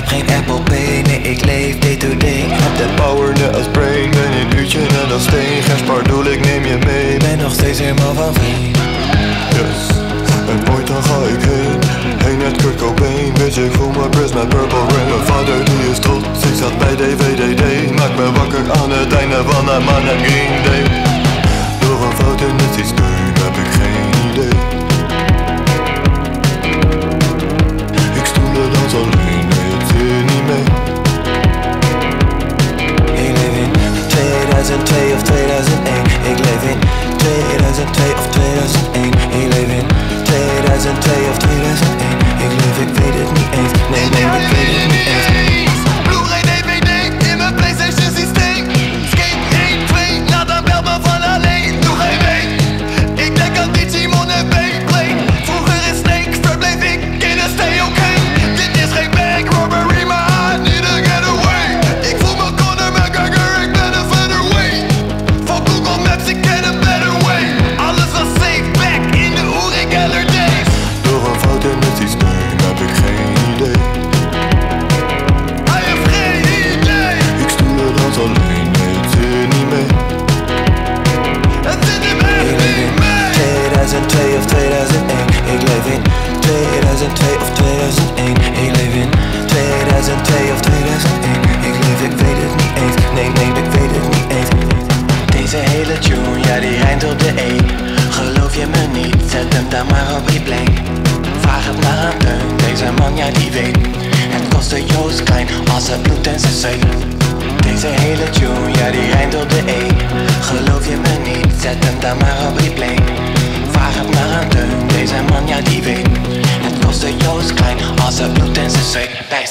heb geen Apple Pay, nee ik leef day to day Heb de power net als brain, ben een uurtje net als steen Geen spaardoel, ik neem je mee. Ben nog steeds helemaal van vriend Yes, en ooit dan ga ik heen Heen met Kurt Cobain, bitch ik voel mijn bris met purple rain. Mijn vader die is trots, ik zat bij DVDD Maak me wakker aan het einde van de man en Green Day Door een fout in het systeem tune, ja die rijmt op de E Geloof je me niet, zet hem dan maar op replay Vraag het maar aan Teun, deze man ja die weet. Het kostte Joost klein als het bloed en zijn zweet Deze hele tune, ja die rijmt op de E Geloof je me niet, zet hem dan maar op replay Vraag het maar aan Teun, deze man ja die weet. Het kostte Joost klein als het bloed en zijn zweet bij